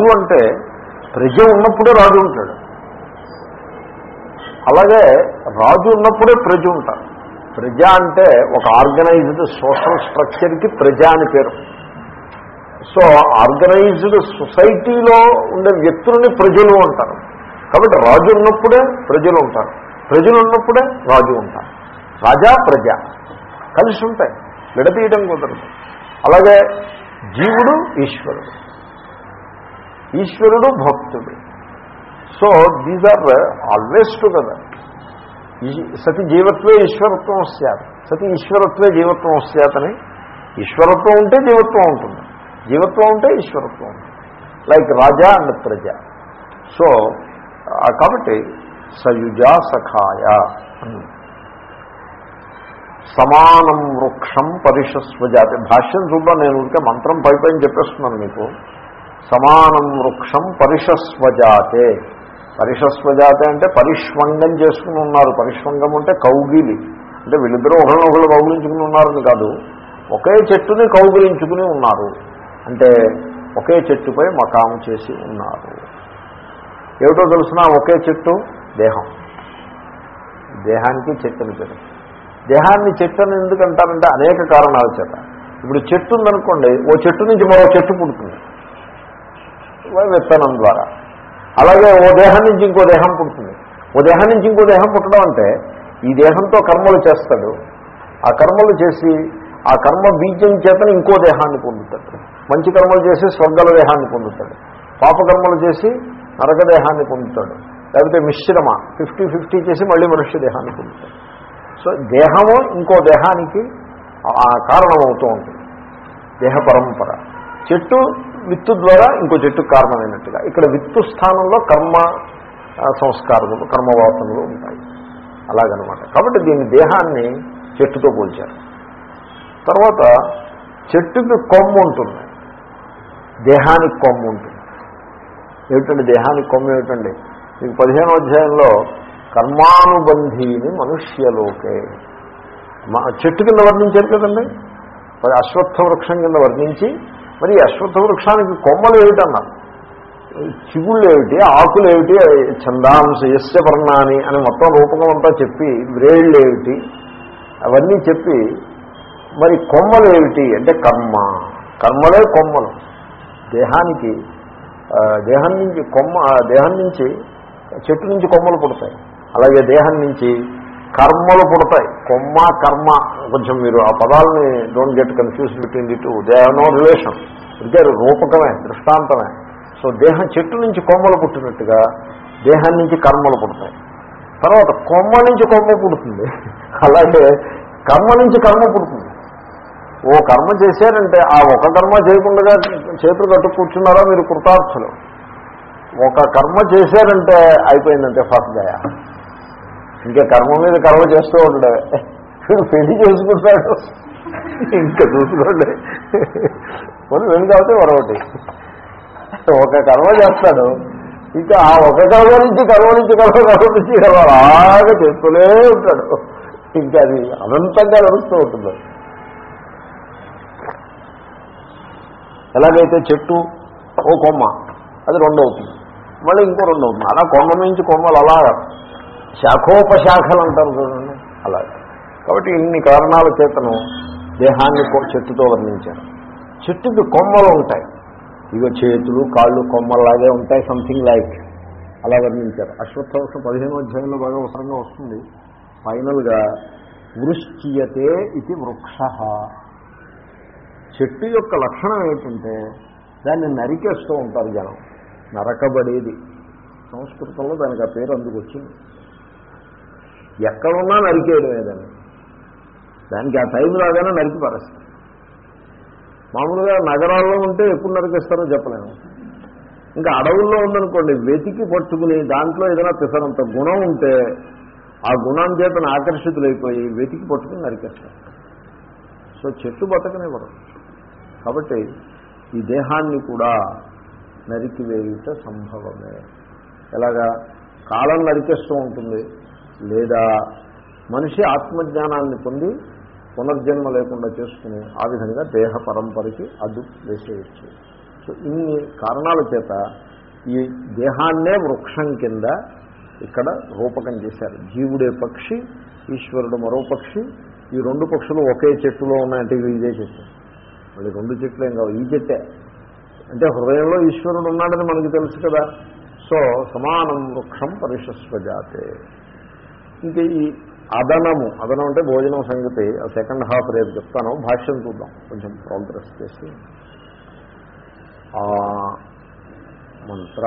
రాజు అంటే ప్రజ ఉన్నప్పుడే రాజు ఉంటాడు. అలాగే రాజు ఉన్నప్పుడే ప్రజ ఉంటారు ప్రజ అంటే ఒక ఆర్గనైజ్డ్ సోషల్ స్ట్రక్చర్కి ప్రజ అని పేరు. సో ఆర్గనైజ్డ్ సొసైటీలో ఉండే వ్యక్తులని ప్రజలు అంటారు. కాబట్టి రాజు ఉన్నప్పుడే ప్రజలు ఉంటారు. ప్రజలు ఉన్నప్పుడే రాజు ఉంటారు. రాజా ప్రజ కలిసి ఉంటాయి. విడతీయడం కుదరదు. అలాగే జీవుడు ఈశ్వరుడు. ఈశ్వరుడు భక్తుడు. So these are always together సతి జీవత్వే ఈశ్వరత్వం వస్తాత్ సతి ఈశ్వరత్వే జీవత్వం వస్తాతని ఈశ్వరత్వం ఉంటే జీవత్వం ఉంటుంది. జీవత్వం ఉంటే ఈశ్వరత్వం ఉంటుంది. Like raja and praja. So కాబట్టి సయుజా సఖాయ సమానం వృక్షం పరిషస్వజాతి. భాష్యం చూద్దాం నేను ఉంటే మంత్రం పైపైన చెప్పేస్తున్నాను మీకు. సమానం వృక్షం పరిషస్వజాతే. పరిషస్వజాతే అంటే పరిష్వంగం చేసుకుని ఉన్నారు. పరిష్వంగం అంటే కౌగిలి. అంటే వీళ్ళిద్దరూ ఒకరినొకరు కౌగిలించుకుని ఉన్నారని కాదు. ఒకే చెట్టుని కౌగిలించుకుని ఉన్నారు. అంటే ఒకే చెట్టుపై మకాము చేసి ఉన్నారు. ఏమిటో తెలుసిన? ఒకే చెట్టు దేహం. దేహానికి చెట్టుని పేరు. దేహాన్ని చెట్టు అని ఎందుకు అంటారంటే అనేక కారణాల చేత. ఇప్పుడు చెట్టు ఉందనుకోండి ఓ చెట్టు నుంచి మరో చెట్టు పుడుతుంది. విత్తనం ద్వారా. అలాగే ఓ దేహం నుంచి ఇంకో దేహం పుడుతుంది. ఓ దేహం నుంచి ఇంకో దేహం పుట్టడం అంటే ఈ దేహంతో కర్మలు చేస్తాడు. ఆ కర్మలు చేసి ఆ కర్మ బీజం చేతను ఇంకో దేహాన్ని పొందుతాడు. మంచి కర్మలు చేసి స్వర్గల దేహాన్ని పొందుతాడు. పాపకర్మలు చేసి నరకదేహాన్ని పొందుతాడు. లేకపోతే మిశ్రమ ఫిఫ్టీ ఫిఫ్టీ చేసి మళ్ళీ మనుష్య దేహాన్ని పొందుతాడు. సో దేహము ఇంకో దేహానికి కారణమవుతూ ఉంటుంది దేహ పరంపర. చెట్టు విత్తు ద్వారా ఇంకో చెట్టుకు కారణమైనట్టుగా. ఇక్కడ విత్తు స్థానంలో కర్మ సంస్కారములు కర్మవాసనలు ఉంటాయి. అలాగనమాట. కాబట్టి దీని దేహాన్ని చెట్టుతో పోల్చారు. తర్వాత చెట్టుకి కొమ్ము ఉంటుంది. దేహానికి కొమ్ము ఉంటుంది. ఏమిటండి దేహానికి కొమ్ము ఏమిటండి? మీకు పదిహేనో అధ్యాయంలో కర్మానుబంధీని మనుష్యలోకే. చెట్టు కింద వర్ణించారు కదండి? మరి అశ్వత్థ వృక్షం కింద వర్ణించి మరి అశ్వత్థ వృక్షానికి కొమ్మలు ఏమిటన్నారు చిగుళ్ళు ఏమిటి ఆకులు ఏమిటి చందాంశ యస్య వర్ణాని అని మొత్తం రూపకం అంతా చెప్పి వ్రేళ్ళు ఏమిటి అవన్నీ చెప్పి మరి కొమ్మలు ఏమిటి అంటే కర్మ. కర్మలే కొమ్మలు. దేహానికి దేహం నుంచి కొమ్మ దేహం నుంచి చెట్టు నుంచి కొమ్మలు పుడతాయి. అలాగే దేహం నుంచి కర్మలు పుడతాయి. కొమ్మ కర్మ. కొంచెం మీరు ఆ పదాలని don't get confuse between the two they have no relation ఇదే రూపకమే దృష్టాంతమే. సో దేహం చెట్టు నుంచి కొమ్మలు పుట్టినట్టుగా దేహం నుంచి కర్మలు పుడతాయి. తర్వాత కొమ్మ నుంచి కొమ్మ పుడుతుంది. అలాగే కర్మ నుంచి కర్మ పుడుతుంది. ఓ కర్మ చేశారంటే ఆ ఒక కర్మ చేయకుండా చేతులు కట్టు కూర్చున్నారా మీరు కృతార్థులు? ఒక కర్మ చేశారంటే అయిపోయిందంటే ఫస్ట్ దయా. ఇంకా కర్మ మీద కర్మ చేస్తూ ఉండడమే వీడు పెళ్ళి చేసుకుంటాడు. ఇంకా చూసుకోండి. కొన్ని వెళ్ళి కాబట్టి మరొకటి. ఒక కర్మ చేస్తాడు. ఇంకా ఆ ఒక కర్మ నుంచి కర్మ నుంచి కర్మ కర్మ నుంచి కర్మ అలాగే చేస్తూనే ఉంటాడు. ఇంకా అది అనంతంగా నడుస్తూ ఉంటుంది. ఎలాగైతే చెట్టు ఓ కొమ్మ అది రెండు అవుతుంది మళ్ళీ ఇంకో రెండు అవుతుంది అలా కొమ్మ నుంచి కొమ్మలు అలా శాఖోపశాఖలు అంటారు చూడండి. అలాగే కాబట్టి ఇన్ని కారణాల చేతను దేహాన్ని చెట్టుతో వర్ణించారు. చెట్టుకి కొమ్మలు ఉంటాయి. ఇక చేతులు కాళ్ళు కొమ్మలాగే ఉంటాయి సంథింగ్ లైక్ అలా వర్ణించారు. అశ్వత్థవర్షం పదిహేను అధ్యాయంలో బాగా అవసరంగా వస్తుంది. ఫైనల్గా వృష్టియతే ఇది వృక్ష. చెట్టు యొక్క లక్షణం ఏంటంటే దాన్ని నరికేస్తూ ఉంటారు జనం. నరకబడేది. సంస్కృతంలో దానికి ఆ పేరు అందుకు వచ్చింది. ఎక్కడున్నా నరికేయడమే దాన్ని దానికి ఆ టైం రాగానే నరికి పరిస్థితి మామూలుగా నగరాల్లో ఉంటే ఎప్పుడు నరికేస్తారో చెప్పలేము. ఇంకా అడవుల్లో ఉందనుకోండి వెతికి పట్టుకుని దాంట్లో ఏదైనా పిసరంత గుణం ఉంటే ఆ గుణం చేతను ఆకర్షితులైపోయి వెతికి పట్టుకుని నరికేస్తారు. సో చెట్టు బతకనివ్వరు. కాబట్టి ఈ దేహాన్ని కూడా నరికివేయుట సంభవమే. ఎలాగా? కాలం నరికేస్తూ ఉంటుంది. లేదా మనిషి ఆత్మజ్ఞానాన్ని పొంది పునర్జన్మ లేకుండా చేసుకుని ఆ విధంగా దేహ పరంపరకి అడ్డు వేసేయచ్చు. సో ఇన్ని కారణాల చేత ఈ దేహాన్నే వృక్షం కింద ఇక్కడ రూపకం చేశారు. జీవుడే పక్షి ఈశ్వరుడు మరో పక్షి ఈ రెండు పక్షులు ఒకే చెట్టులో ఉన్నాయంటే ఇవి ఇదే చెట్టు. మళ్ళీ రెండు చెట్లు ఏం కావు ఈ చెట్టే. అంటే హృదయంలో ఈశ్వరుడు ఉన్నాడని మనకు తెలుసు కదా. సో సమానం వృక్షం పరిశస్వజాతే. ఇంక ఈ అదనము అదనం అంటే భోజనం సంగతి ఆ సెకండ్ హాఫ్ రేపు చెప్తాను భాష్యం చూద్దాం. కొంచెం ప్రోగ్రెస్ చేసి. ఆ మంత్ర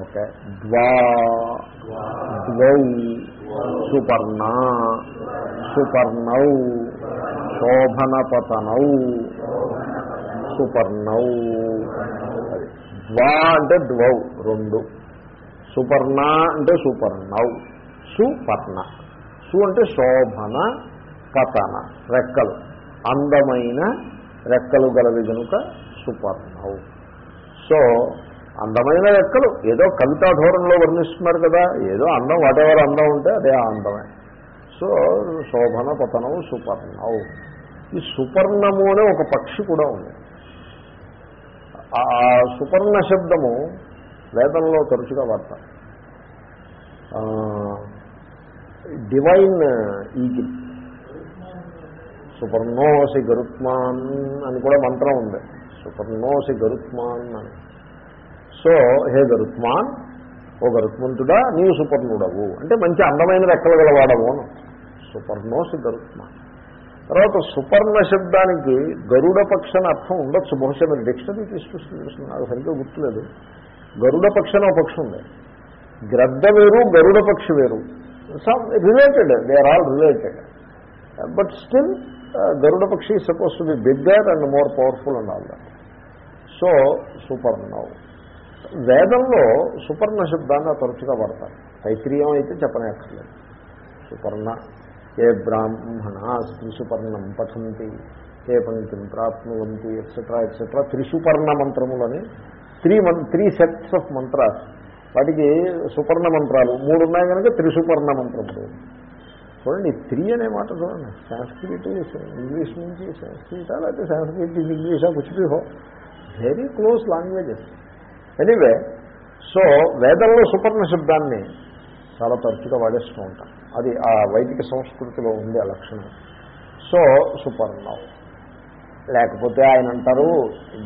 ఓకే. ద్వా ద్వౌ సుపర్ణ సుపర్ణౌ శోభనపతనౌ సుపర్ణౌ. ద్వా అంటే ద్వౌ రెండు. సుపర్ణ అంటే సుపర్ణౌ. సుపర్ణ. సు అంటే శోభన పతన రెక్కలు. అందమైన రెక్కలు గలవి కనుక సుపర్ణవు. సో అందమైన రెక్కలు. ఏదో కవితా ధోరణిలో వర్ణిస్తున్నారు కదా ఏదో అందం వాటెవర్ అందం ఉంటే అదే ఆ అందమే. సో శోభన పతనవు సుపర్ణవు. ఈ సుపర్ణము అనే ఒక పక్షి కూడా ఉంది. ఆ సుపర్ణ శబ్దము వేదంలో తరచుగా వాడతారు. Divine eagle. సుపర్ణోసి గరుత్మాన్ అని కూడా మంత్రం ఉంది. సుపర్ణోసి గరుత్మాన్ అని. సో హే గరుత్మాన్ ఓ గరుత్మంతుడా నీవు సుపర్ణుడవు. అంటే మంచి అందమైన రెక్కలు గలవాడవు అను. సుపర్ణోసి గరుత్మాన్. తర్వాత సుపర్ణ శబ్దానికి గరుడ పక్షన అర్థం ఉండొచ్చు. బహుశా మీరు డిక్షనరీ తీసుకొస్తుంది నాకు సరిగ్గా గుర్తులేదు. గరుడ పక్షన ఒక ఉంది. గ్రద్ద వేరు గరుడ పక్షి వేరు. Some related they are all related but still Garuda పక్షి suppose to be bigger and more powerful and all that so సుపర్ణవ్ వేదంలో సుపర్ణ శబ్దాన్ని తరచుగా పడతారు తైత్రీయం అయితే చెప్పనక్కర్లేదు సుపర్ణ ఏ బ్రాహ్మణ త్రిసుపర్ణం పఠంతి ఏ పంక్తిం ప్రాప్నువంతి ఎక్సెట్రా ఎక్సెట్రా త్రిసుపర్ణ మంత్రములని త్రీ మన్ త్రీ సెట్స్ ఆఫ్ మంత్రాస్ వాటికి సుపర్ణ మంత్రాలు మూడు ఉన్నాయి కనుక త్రిసుపర్ణ మంత్రములు చూడండి త్రీ అనే మాట చూడండి. సంస్కృతి ఇంగ్లీష్ నుంచి సంస్కృత లేకపోతే సంస్కృతి ఇంగ్లీషా కుచిపి హో very close languages anyway so వేదంలో సుపర్ణ శబ్దాన్ని చాలా తరచుగా వాడేస్తూ ఉంటాం. అది ఆ వైదిక సంస్కృతిలో ఉంది ఆ లక్షణం. సో సుపర్ణం. లేకపోతే ఆయన అంటారు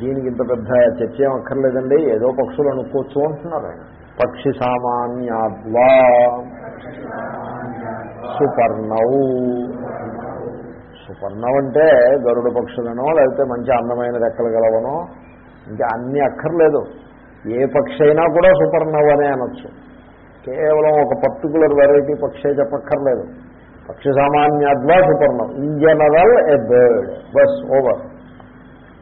దీనికి ఇంత పెద్ద చర్చ ఏం అక్కర్లేదండి ఏదో పక్షులు అనుకోవచ్చు అంటున్నారు ఆయన. పక్షి సామాన్యాద్వా సుపర్ణౌ. సుపర్ణం అంటే గరుడ పక్షులనో లేకపోతే మంచి అందమైన రెక్కలు గలవనో ఇంకా అన్నీ అక్కర్లేదు. ఏ పక్షి అయినా కూడా సుపర్ణవు అనే అనొచ్చు. కేవలం ఒక పర్టికులర్ వెరైటీ పక్షి చెప్పక్కర్లేదు. పక్షి సామాన్యాద్వా సుపర్ణం. In general a bird. Bus ఓవర్.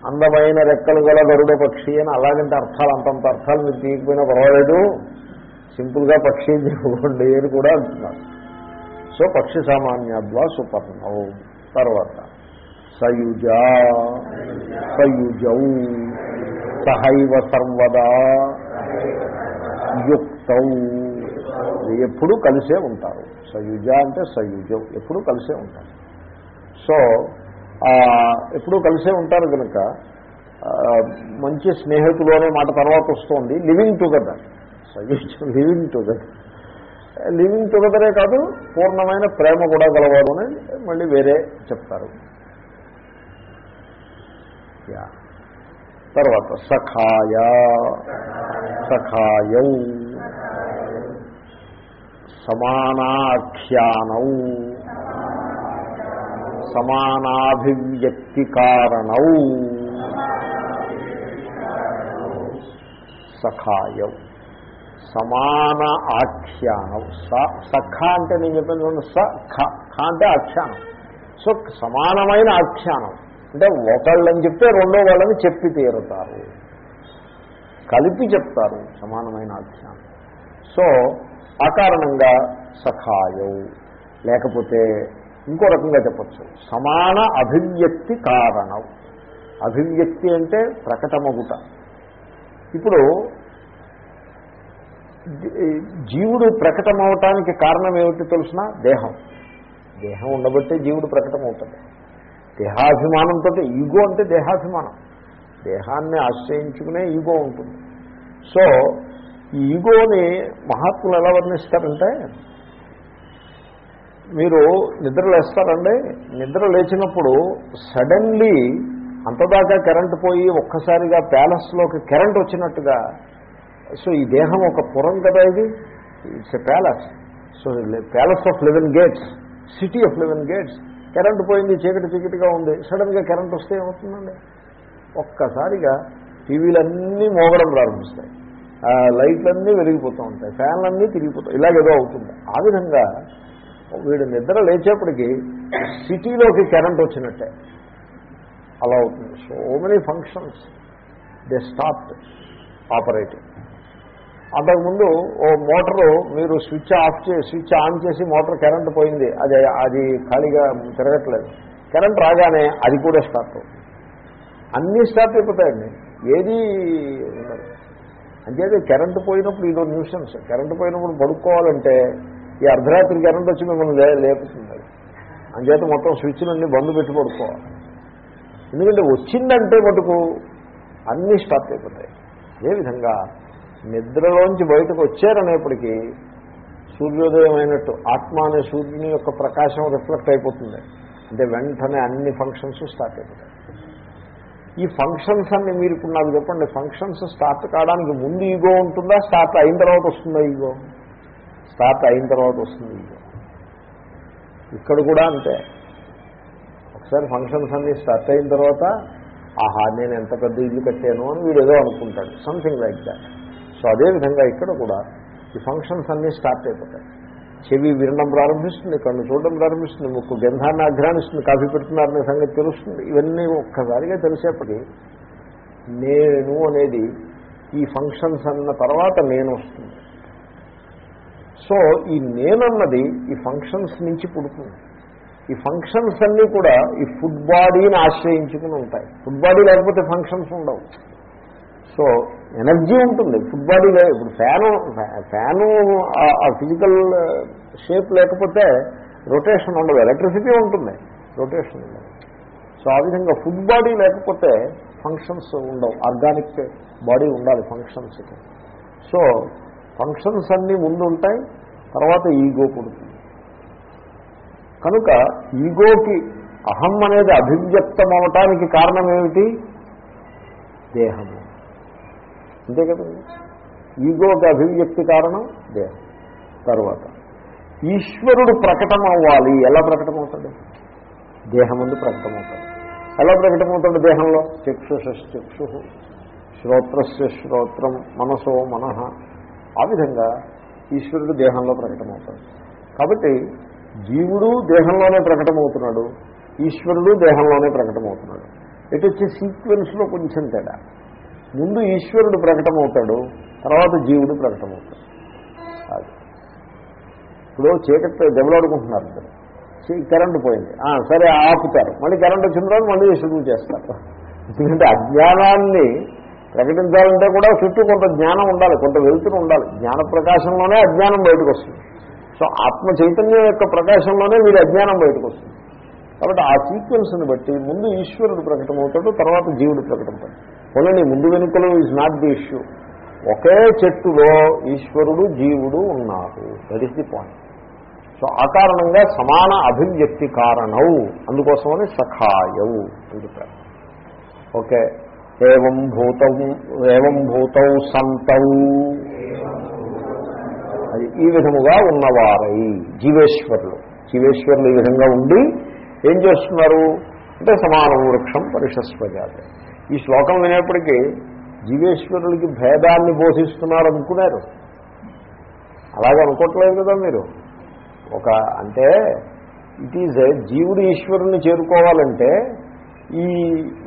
అందమైన రెక్కలు గల గరుడ పక్షి అని అలాగంటే అర్థాలు అంతంత అర్థాలు మీరు తీయకపోయినా పర్వాలేదు. సింపుల్గా పక్షి చెప్పుకోండి అని కూడా అంటున్నారు. సో పక్షి సామాన్యాద్వా సుపర్ణవు తర్వాత సయుజ. సయుజౌ. సహైవ సర్వదా. యుక్తౌ. ఎప్పుడూ కలిసే ఉంటారు. సయుజ అంటే సయుజం. ఎప్పుడూ కలిసే ఉంటారు. సో ఎప్పుడూ కలిసే ఉంటారు కనుక మంచి స్నేహితులు అనే మాట తర్వాత వస్తుంది. Living together living together living టుగెదరే కాదు పూర్ణమైన ప్రేమ కూడా గలవాడు అని మళ్ళీ వేరే చెప్తారు. యా తర్వాత సఖాయ సఖాయ సమానాఖ్యానం. సమానాభివ్యక్తి కారణౌ సఖాయౌ. సమాన ఆఖ్యానం. స సఖ అంటే నేను చెప్పాను చూడండి స ఖ ఖ అంటే ఆఖ్యానం. సో సమానమైన ఆఖ్యానం. అంటే ఒకళ్ళని చెప్తే రెండో వాళ్ళని చెప్పి తీరుతారు. కలిపి చెప్తారు సమానమైన ఆఖ్యానం. సో ఆ కారణంగా సఖాయౌ. లేకపోతే ఇంకో రకంగా చెప్పచ్చు. సమాన అభివ్యక్తి కారణం. అభివ్యక్తి అంటే ప్రకటమగుట. ఇప్పుడు జీవుడు ప్రకటమవటానికి కారణం ఏమిటి తెలుసిన? దేహం. దేహం ఉండబట్టే జీవుడు ప్రకటమవుతుంది దేహాభిమానంతో ఈగో అంటే దేహాభిమానం. దేహాన్ని ఆశ్రయించుకునే ఈగో ఉంటుంది. సో ఈ ఈగోని మహాత్ములు ఎలా వర్ణిస్తారంటే మీరు నిద్ర లేస్తారండి నిద్ర లేచినప్పుడు సడన్లీ అంతదాకా కరెంటు పోయి ఒక్కసారిగా ప్యాలెస్లోకి కరెంట్ వచ్చినట్టుగా. సో ఈ దేహం ఒక పురం కదా ఇది? It's a palace so palace of eleven gates city of eleven gates current పోయింది చీకటి చీకటిగా ఉంది. సడన్గా కరెంట్ వస్తే ఏమవుతుందండి? ఒక్కసారిగా టీవీలన్నీ మోగడం ప్రారంభిస్తాయి. లైట్లన్నీ వెలిగిపోతూ ఉంటాయి. ఫ్యాన్లన్నీ తిరిగిపోతాయి ఇలాగేదో అవుతుంది. ఆ విధంగా వీడు నిద్ర లేచేప్పటికి సిటీలోకి కరెంట్ వచ్చినట్టే. అలా అవుతుంది. So many functions they start operating అంతకుముందు ఓ మోటారు మీరు స్విచ్ ఆఫ్ చేసి స్విచ్ ఆన్ చేసి మోటార్ కరెంట్ పోయింది. అది అది ఖాళీగా తిరగట్లేదు. కరెంట్ రాగానే అది కూడా స్టార్ట్ అవుతుంది. అన్నీ స్టార్ట్ అయిపోతాయండి. ఏది ఉండదు. అంచేది కరెంటు పోయినప్పుడు ఇదో న్యూసెన్స్ కరెంటు పోయినప్పుడు పడుకోవాలంటే ఈ అర్ధరాత్రి కరెంట్ వచ్చి మిమ్మల్ని లేపుతుంది అంచేత మొత్తం స్విచ్లన్నీ బంద్ పెట్టి పడుకోవాలి. ఎందుకంటే వచ్చిందంటే మటుకు అన్నీ స్టార్ట్ అయిపోతాయి. అదేవిధంగా నిద్రలోంచి బయటకు వచ్చారనేప్పటికీ సూర్యోదయం అయినట్టు ఆత్మ అనే సూర్యుని యొక్క ప్రకాశం రిఫ్లెక్ట్ అయిపోతుంది. అంటే వెంటనే అన్ని ఫంక్షన్స్ స్టార్ట్ అయిపోతాయి. ఈ ఫంక్షన్స్ అన్ని మీరు ఇప్పుడు నాకు చెప్పండి ఫంక్షన్స్ స్టార్ట్ కావడానికి ముందు ఈగో ఉంటుందా? స్టార్ట్ అయిన తర్వాత వస్తుందా ఈగో? స్టార్ట్ అయిన తర్వాత వస్తుంది. ఇక్కడ కూడా అంతే. ఒకసారి ఫంక్షన్స్ అన్ని స్టార్ట్ అయిన తర్వాత ఆహా నేను ఎంత పెద్ద ఇల్లు కట్టాను అని వీడు ఏదో అనుకుంటాడు. సంథింగ్ లైక్ దాట్ సో అదేవిధంగా ఇక్కడ కూడా ఈ ఫంక్షన్స్ అన్నీ స్టార్ట్ అయిపోతాయి. చెవి వినడం ప్రారంభిస్తుంది కన్ను చూడడం ప్రారంభిస్తుంది ముక్కు గంధాన్ని అఘ్రానిస్తుంది కాఫీ పెడుతున్నారనే సంగతి తెలుస్తుంది. ఇవన్నీ ఒక్కసారిగా తెలిసేప్పటికీ నేను అనేది ఈ ఫంక్షన్స్ అన్న తర్వాత నేను వస్తుంది. సో ఈ నేనన్నది ఈ ఫంక్షన్స్ నుంచి పుడుతుంది. ఈ ఫంక్షన్స్ అన్నీ కూడా ఈ ఫుడ్ బాడీని ఆశ్రయించుకుని ఉంటాయి. ఫుడ్ బాడీ లేకపోతే ఫంక్షన్స్ ఉండవు. సో ఎనర్జీ ఉంటుంది. ఫుడ్ బాడీ లే ఇప్పుడు ఫ్యాను ఫ్యాను ఆ ఫిజికల్ షేప్ లేకపోతే రొటేషన్ ఉండదు. ఎలక్ట్రిసిటీ ఉంటుంది. రొటేషన్ ఉండదు. సో ఆ విధంగా ఫుడ్ బాడీ లేకపోతే ఫంక్షన్స్ ఉండవు. ఆర్గానిక్ బాడీ ఉండాలి ఫంక్షన్స్కి సో ఫంక్షన్స్ అన్నీ ముందు ఉంటాయి తర్వాత ఈగో పుడుతుంది. కనుక ఈగోకి అహం అనేది అభివ్యక్తం అవటానికి కారణం ఏమిటి దేహము. అంతే కదండి? ఈగోకి అభివ్యక్తి కారణం దేహం. తర్వాత ఈశ్వరుడు ప్రకటన అవ్వాలి ఎలా ప్రకటమవుతాడు? దేహం దేహమందు ప్రకటమవుతాడు. ఎలా ప్రకటమవుతాడు దేహంలో? చక్షుషక్షు శ్రోత్రస్య శ్రోత్రం మనసో మన. ఆ విధంగా ఈశ్వరుడు దేహంలో ప్రకటమవుతాడు. కాబట్టి జీవుడు దేహంలోనే ప్రకటమవుతున్నాడు ఈశ్వరుడు దేహంలోనే ప్రకటమవుతున్నాడు. ఇటు వచ్చి సీక్వెన్స్లో కొంచెం తేడా. ముందు ఈశ్వరుడు ప్రకటమవుతాడు తర్వాత జీవుడు ప్రకటమవుతాడు. అది. ఇప్పుడు చీకటి దెబ్బలాడుకుంటున్నారు ఇద్దరు. కరెంటు పోయింది. సరే ఆపుతారు. మళ్ళీ కరెంట్ వచ్చిన తర్వాత మళ్ళీ శుభ్రం చేస్తారు. ఎందుకంటే అజ్ఞానాన్ని ప్రకటించాలంటే కూడా చుట్టూ కొంత జ్ఞానం ఉండాలి కొంత వెలుతురు ఉండాలి. జ్ఞాన ప్రకాశంలోనే అజ్ఞానం బయటకు వస్తుంది సో ఆత్మ చైతన్యం యొక్క ప్రకాశంలోనే వీడి అజ్ఞానం బయటకు వస్తుంది కాబట్టి ఆ సీక్వెన్స్ని బట్టి ముందు ఈశ్వరుడు ప్రకటమవుతాడు తర్వాత జీవుడు ప్రకటమవుతాడు. ఓన్లీ ముందు వెనుకలు ఈజ్ నాట్ ది ఇష్యూ ఒకే చెట్టులో ఈశ్వరుడు జీవుడు ఉన్నారు. That is the point so ఆ కారణంగా సమాన అభివ్యక్తి కారణవు అందుకోసమని సఖాయవు అని ఓకే? ఏం భూతం ఏవం భూతౌ సంతౌ. అది ఈ విధముగా ఉన్నవారై జీవేశ్వరులు. జీవేశ్వరులు ఈ విధంగా ఉండి ఏం చేస్తున్నారు? అంటే సమానం వృక్షం పరిషస్వజాతి ఈ శ్లోకం వినేప్పటికీ జీవేశ్వరులకి భేదాన్ని బోధిస్తున్నారు అనుకున్నారు. అలాగే అనుకోవట్లేదు కదా మీరు. ఒక అంటే ఇట్ ఈజ్ జీవుడు ఈశ్వరుని చేరుకోవాలంటే ఈ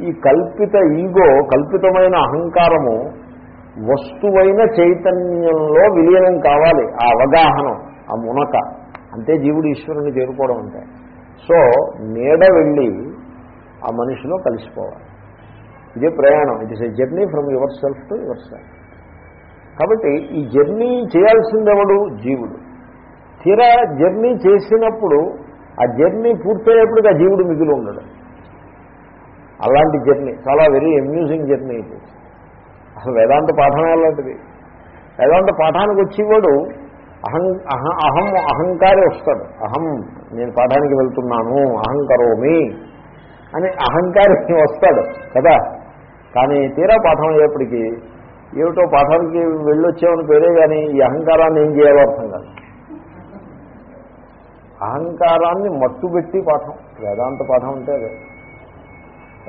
ఈ కల్పిత ఈగో కల్పితమైన అహంకారము వస్తువైన చైతన్యంలో విలీనం కావాలి. ఆ అవగాహన ఆ మునక. అంతే జీవుడు ఈశ్వరుని చేరుకోవడం అంటే. సో నీడ వెళ్ళి ఆ మనిషిలో కలిసిపోవాలి. ఇదే ప్రయాణం. It is a journey from yourself to yourself కాబట్టి ఈ జర్నీ చేయాల్సిందెవడు? జీవుడు. తీరా జర్నీ చేసినప్పుడు ఆ జర్నీ పూర్తయ్యేప్పటికీ ఆ జీవుడు మిగిలి ఉండడు. అలాంటి జర్నీ చాలా వెరీ అమ్యూజింగ్ జర్నీ ఇది. అసలు వేదాంత పాఠమే అలాంటిది వేదాంత పాఠానికి వచ్చేవాడు అహం అహ అహం అహంకారి వస్తాడు. అహం నేను పాఠానికి వెళ్తున్నాను అహంకరోమి అని అహంకారి వస్తాడు కదా? కానీ తీరా పాఠం అయ్యేప్పటికీ ఏమిటో పాఠానికి వెళ్ళొచ్చామని పేరే కానీ ఈ అహంకారాన్ని ఏం చేయాలో అర్థం కాదు. అహంకారాన్ని మట్టుబెట్టి పాఠం వేదాంత పాఠం అంటే అదే.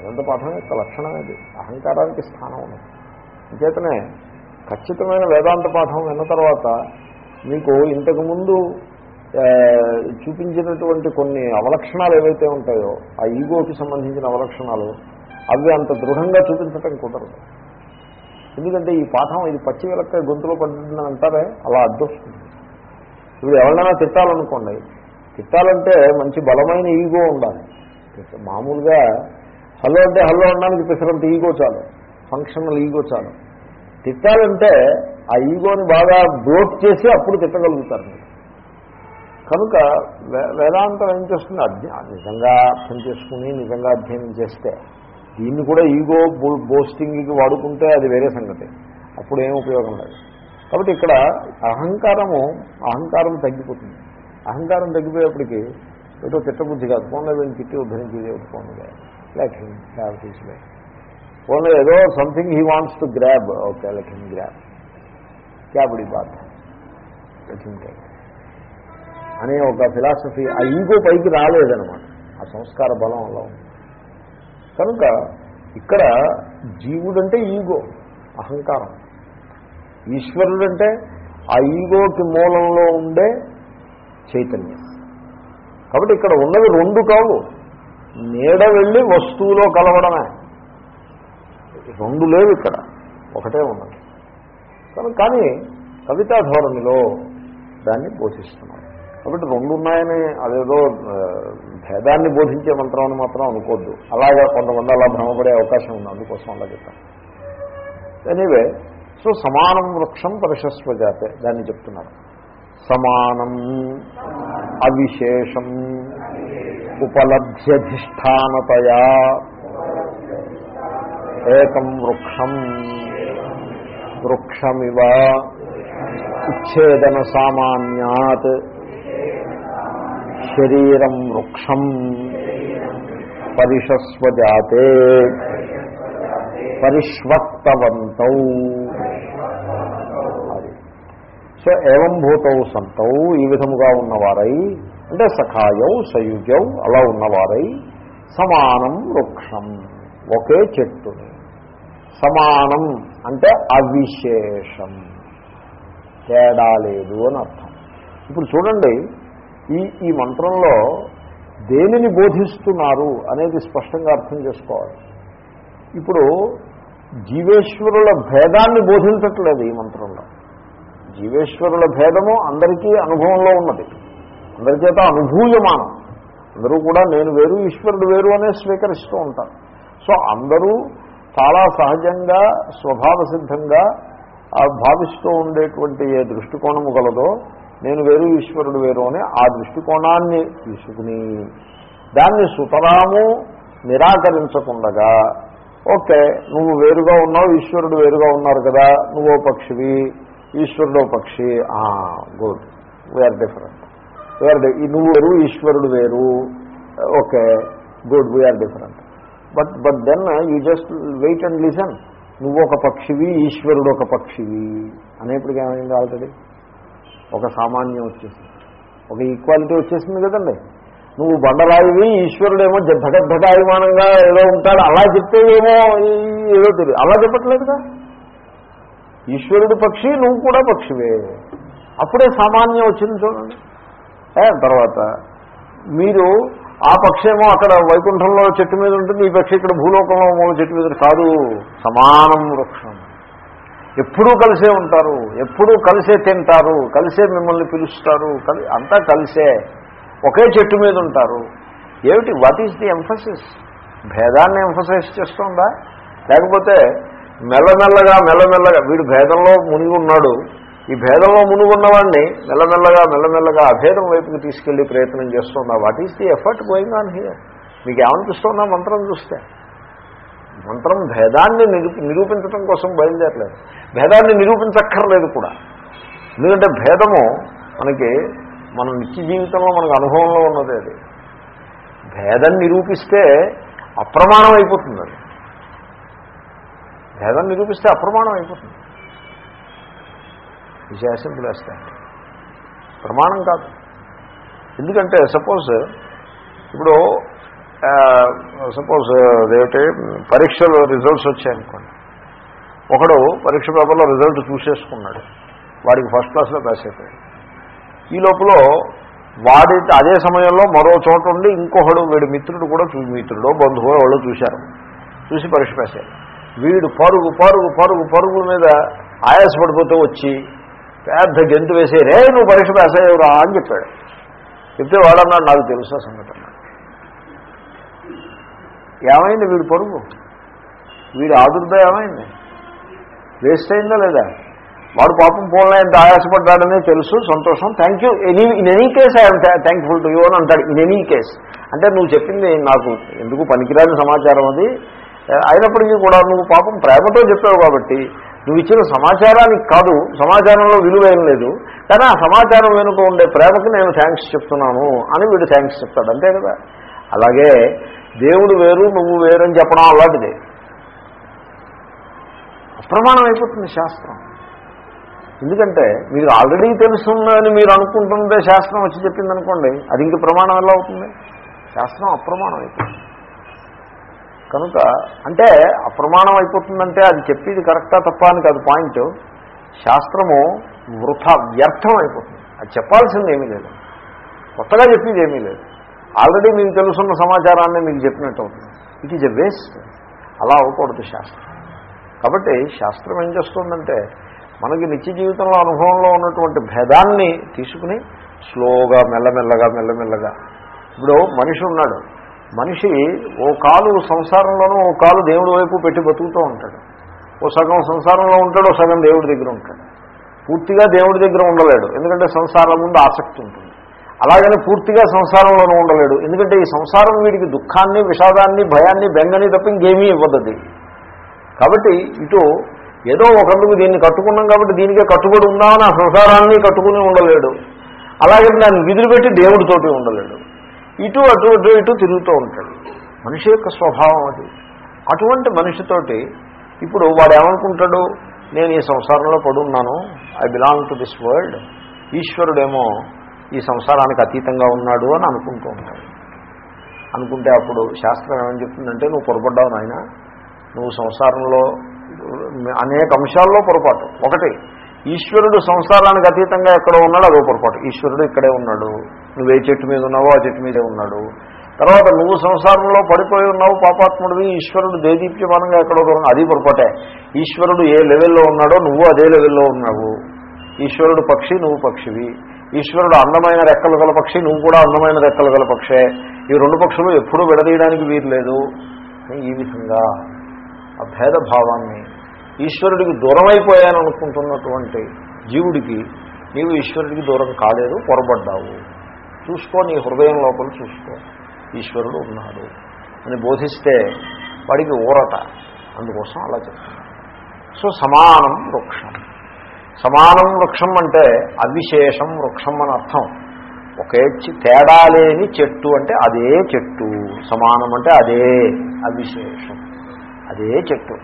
వేదాంత పాఠం యొక్క లక్షణం అది అహంకారానికి స్థానం ఉన్నది. అంచేతనే ఖచ్చితమైన వేదాంత పాఠం విన్న తర్వాత మీకు ఇంతకుముందు చూపించినటువంటి కొన్ని అవలక్షణాలు ఏవైతే ఉంటాయో ఆ ఈగోకి సంబంధించిన అవలక్షణాలు అవి అంత దృఢంగా చూపించటం కుదరదు. ఎందుకంటే ఈ పాఠం ఇది పచ్చి వెలక్క గొంతులో పడుతుందని అంటారే అలా అడ్డొస్తుంది ఇప్పుడు ఎవరినైనా తిట్టాలనుకోండి తిట్టాలంటే మంచి బలమైన ఈగో ఉండాలి. మామూలుగా హలో అంటే హలో అనడానికి పిసరంత ఈగో చాలు. ఫంక్షనల్ ఈగో చాలు. తిట్టాలంటే ఆ ఈగోని బాగా బ్లోక్ చేసి అప్పుడు తిట్టగలుగుతారు మీరు. కనుక వే- వేదాంతం ఏం చేస్తుంది? అధ్యయనం నిజంగా అర్థం చేసుకుని నిజంగా అధ్యయనం చేస్తే దీన్ని కూడా ఈగో బోస్టింగ్కి వాడుకుంటే అది వేరే సంగతి. అప్పుడు ఏం ఉపయోగం లేదు. కాబట్టి ఇక్కడ అహంకారము అహంకారం తగ్గిపోతుంది. అహంకారం తగ్గిపోయేప్పటికీ ఏదో తిట్టబుద్ధి కాదు. ఫోన్లో వీళ్ళు తిట్టి ఉద్ధరించి ఫోన్గా let him have his way only ఏదో something he wants to grab okay let him grab క్యాబడి బాధ లెట్ హిమ్ టేక్ అనే ఒక ఫిలాసఫీ ఆ ఈగో పైకి రాలేదనమాట ఆ సంస్కార బలం అలా ఉంది కనుక ఇక్కడ జీవుడంటే ఈగో అహంకారం ఈశ్వరుడంటే ఆ ఈగోకి మూలంలో ఉండే చైతన్యం కాబట్టి ఇక్కడ ఉన్నవి రెండు కావు నీడ వెళ్ళి వస్తువులో కలవడమే. రెండు లేవు ఇక్కడ. ఒకటే ఉన్నది. కనుక కానీ కవితా ధోరణిలో దాన్ని బోధిస్తున్నారు కాబట్టి రెండు ఉన్నాయని అదేదో భేదాన్ని బోధించే మంత్రం అని మాత్రం అనుకోద్దు. అలాగా కొంతమంది అలా భ్రమపడే అవకాశం ఉంది. అందుకోసం అలా చెప్తాను ఎనీవే సో సమానం వృక్షం పరిశస్వజాతే దాన్ని చెప్తున్నారు. సమానం. అవిశేషం. ఉపలభ్యధిష్టానతయా. ఏకం వృక్షం. వృక్షమివ. ఉచ్ఛేదన సామాన్యాత్. శరీరం వృక్షం. పరిషస్వజాతే పరిష్వక్తవంతౌ. సో ఏవం భూతౌ సంతౌ ఈ విధముగా ఉన్నవారై అంటే సఖాయౌ సయుజౌ అలా ఉన్నవారై సమానం వృక్షం ఒకే చెట్టుని సమానం అంటే అవిశేషం. తేడా లేదు అని అర్థం. ఇప్పుడు చూడండి ఈ ఈ మంత్రంలో దేనిని బోధిస్తున్నారు అనేది స్పష్టంగా అర్థం చేసుకోవాలి. ఇప్పుడు జీవేశ్వరుల భేదాన్ని బోధించట్లేదు ఈ మంత్రంలో. జీవేశ్వరుల భేదము అందరికీ అనుభవంలో ఉన్నది. అందరి చేత అనుభూయమానం. అందరూ కూడా నేను వేరు ఈశ్వరుడు వేరు అనే స్వీకరిస్తూ ఉంటారు. సో అందరూ చాలా సహజంగా స్వభావ సిద్ధంగా భావిస్తూ ఉండేటువంటి ఏ దృష్టికోణము గలదో నేను వేరు ఈశ్వరుడు వేరు అని ఆ దృష్టికోణాన్ని తీసుకుని దాన్ని సుతరాము నిరాకరించకుండగా ఓకే నువ్వు వేరుగా ఉన్నావు ఈశ్వరుడు వేరుగా ఉన్నారు కదా నువ్వో పక్షివి ఈశ్వరుడో పక్షి గుడ్ వీఆర్ డిఫరెంట్ వేరే నువ్వు వేరు ఈశ్వరుడు వేరు. Okay good we are different but but then you just wait and listen నువ్వు ఒక పక్షివి ఈశ్వరుడు ఒక పక్షివి. అనేప్పటికీ ఏమైంది ఆల్రెడీ? ఒక సామాన్యం వచ్చేసింది. ఒక ఈక్వాలిటీ వచ్చేసింది కదండి. నువ్వు బండరాయివి ఈశ్వరుడేమో ధగద్ధగాయమానంగా ఏదో ఉంటాడు. అలా చెప్తేవేమో ఏదో తెలియదు. అలా చెప్పట్లేదుగా? ఈశ్వరుడు పక్షి నువ్వు కూడా పక్షివే. అప్పుడే సామాన్యం వచ్చింది చూడండి. తర్వాత మీరు ఆ పక్షేమో అక్కడ వైకుంఠంలో చెట్టు మీద ఉంటుంది ఈ పక్షి ఇక్కడ భూలోకంలో మూల చెట్టు మీద కాదు సమానం వృక్షం. ఎప్పుడూ కలిసే ఉంటారు ఎప్పుడూ కలిసే తింటారు కలిసే మిమ్మల్ని పిలుస్తారు కలి అంతా కలిసే ఒకే చెట్టు మీద ఉంటారు. ఏమిటి? వాట్ ఈజ్ ది ఎంఫసిస్ భేదాన్ని ఎంఫసైజ్ చేస్తుందా? లేకపోతే మెల్లమెల్లగా మెల్లమెల్లగా వీడు భేదంలో మునిగి ఉన్నాడు ఈ భేదంలో మునుగున్నవాడిని మెల్లమెల్లగా మెల్లమెల్లగా అభేదం వైపుకి తీసుకెళ్ళి ప్రయత్నం చేస్తుందా what is the effort going on here మీకు ఏమనిపిస్తున్నా మంత్రం చూస్తే? మంత్రం భేదాన్ని నిరూపించడం కోసం బయలుదేరలేదు. భేదాన్ని నిరూపించక్కర్లేదు కూడా. ఎందుకంటే భేదము మనకి మన నిత్య జీవితంలో మనకు అనుభవంలో ఉన్నది అది. భేదం నిరూపిస్తే అప్రమాణం అయిపోతుంది అది. భేదం నిరూపిస్తే అప్రమాణం అయిపోతుంది. Is as simple as that ప్రమాణం కాదు. ఎందుకంటే సపోజ్ ఇప్పుడు సపోజ్ అదేమిటి పరీక్షలో రిజల్ట్స్ వచ్చాయనుకోండి. ఒకడు పరీక్ష పేపర్లో రిజల్ట్ చూసేసుకున్నాడు. వాడికి ఫస్ట్ క్లాస్లో పాస్ అయిపోయాడు. ఈ లోపల వాడి అదే సమయంలో మరో చోట ఉండి ఇంకొకడు వీడి మిత్రుడు కూడా చూ మిత్రుడో బంధువు వాళ్ళు చూశారు. చూసి పరీక్ష పాస్ వీడు పరుగు పరుగు పరుగు పరుగు మీద ఆయాసపడిపోతూ వచ్చి పెద్ద గెంతు వేసే రే నువ్వు పరీక్ష పాస్ అయ్యవురా అని చెప్పాడు. చెప్తే వాడన్నాడు నాకు తెలుసా సంఘటన. ఏమైంది వీడు పొరుగు? వీడు ఆదుర్దా ఏమైంది? వేస్ట్ అయిందా లేదా? వాడు పాపం పోలే ఎంత ఆయాసపడ్డాడనే తెలుసు సంతోషం. Thank you any in any case I'm thankful to you అని అంటాడు. ఇన్ ఎనీ కేస్ అంటే నువ్వు చెప్పింది నాకు ఎందుకు పనికిరాని సమాచారం అది? అయినప్పటికీ కూడా నువ్వు పాపం ప్రేమతో చెప్పావు కాబట్టి నువ్వు ఇచ్చిన సమాచారానికి కాదు సమాచారంలో విలువ ఏం లేదు. కానీ ఆ సమాచారం వెనుక ఉండే ప్రేమకి నేను థ్యాంక్స్ చెప్తున్నాను అని వీడు థ్యాంక్స్ చెప్తాడు అంతే కదా? అలాగే దేవుడు వేరు నువ్వు వేరు అని చెప్పడం అలాంటిదే. అప్రమాణం అయిపోతుంది శాస్త్రం. ఎందుకంటే మీరు ఆల్రెడీ తెలుసుందని మీరు అనుకుంటుందే శాస్త్రం వచ్చి చెప్పింది అనుకోండి అది ఇంక ప్రమాణం ఎలా అవుతుంది? శాస్త్రం అప్రమాణం అయిపోతుంది. కనుక అంటే అప్రమాణం అయిపోతుందంటే అది చెప్పేది కరెక్టా తప్ప అని కాదు పాయింట్. శాస్త్రము వృథ వ్యర్థం అయిపోతుంది. అది చెప్పాల్సింది ఏమీ లేదు. కొత్తగా చెప్పేది ఏమీ లేదు. ఆల్రెడీ మీకు తెలుసున్న సమాచారాన్ని మీకు చెప్పినట్టు అవుతుంది. ఇట్ ఈజ్ ఎ వేస్ట్ అలా అవ్వకూడదు శాస్త్రం. కాబట్టి శాస్త్రం ఏం చేస్తుందంటే మనకి నిత్య జీవితంలో అనుభవంలో ఉన్నటువంటి భేదాన్ని తీసుకుని స్లోగా మెల్లమెల్లగా మెల్లమెల్లగా. ఇప్పుడు మనిషి ఉన్నాడు. మనిషి ఓ కాలు సంసారంలోనూ ఓ కాలు దేవుడి వైపు పెట్టి బతుకుతూ ఉంటాడు. ఓ సగం సంసారంలో ఉంటాడు ఓ సగం దేవుడి దగ్గర ఉంటాడు. పూర్తిగా దేవుడి దగ్గర ఉండలేడు. ఎందుకంటే సంసారం ముందు ఆసక్తి ఉంటుంది. అలాగని పూర్తిగా సంసారంలోనూ ఉండలేడు. ఎందుకంటే ఈ సంసారం వీడికి దుఃఖాన్ని విషాదాన్ని భయాన్ని బెంగని తప్ప ఇంకేమీ ఇవ్వదు కాబట్టి ఇటు ఏదో ఒకందుకు దీన్ని కట్టుకున్నాం కాబట్టి దీనికే కట్టుబడి ఉందామని ఆ సంసారాన్ని కట్టుకుని ఉండలేడు. అలాగే దాన్ని విధులుపెట్టి దేవుడితోటి ఉండలేడు. ఇటు అటు అటు ఇటు తిరుగుతూ ఉంటాడు. మనిషి యొక్క స్వభావం అది. అటువంటి మనిషితోటి ఇప్పుడు వాడు ఏమనుకుంటాడు? నేను ఈ సంసారంలో పడున్నాను. I belong to this world ఈశ్వరుడేమో ఈ సంసారానికి అతీతంగా ఉన్నాడు అని అనుకుంటూ ఉంటాడు. అనుకుంటే అప్పుడు శాస్త్రం ఏమని చెప్తుందంటే నువ్వు పొరపడ్డావు నాయన. నువ్వు సంసారంలో అనేక అంశాల్లో పొరపాటు. ఒకటి ఈశ్వరుడు సంసారానికి అతీతంగా ఎక్కడో ఉన్నాడు అదో పొరపాటు. ఈశ్వరుడు ఇక్కడే ఉన్నాడు. నువ్వు చెట్టు మీద ఉన్నావో ఆ చెట్టు మీదే ఉన్నాడు. తర్వాత నువ్వు సంసారంలో పడిపోయి ఉన్నావు పాపాత్ముడివి ఈశ్వరుడు దేదీప్యమానంగా ఎక్కడో దూరం అది పొరపాటే. ఈశ్వరుడు ఏ లెవెల్లో ఉన్నాడో నువ్వు అదే లెవెల్లో ఉన్నావు. ఈశ్వరుడు పక్షి నువ్వు పక్షివి. ఈశ్వరుడు అందమైన రెక్కలు గల పక్షి నువ్వు కూడా అందమైన రెక్కలు గల పక్షే. ఈ రెండు పక్షులు ఎప్పుడూ విడదీయడానికి వీలు లేదు ఈ విధంగా ఆ భేదభావాన్ని ఈశ్వరుడికి దూరం అయిపోయాను అనుకుంటున్నటువంటి జీవుడికి నీవు ఈశ్వరుడికి దూరం కాలేదు పొరబడ్డావు చూసుకో నీ హృదయం లోపల చూసుకో. ఈశ్వరుడు ఉన్నాడు అని బోధిస్తే వాడికి ఊరట. అందుకోసం అలా చెప్తాను సో సమానం వృక్షం. సమానం వృక్షం అంటే అవిశేషం వృక్షం అని అర్థం. ఒకే తేడా లేని చెట్టు అంటే అదే చెట్టు. సమానం అంటే అదే అవిశేషం. అదే చెట్టు.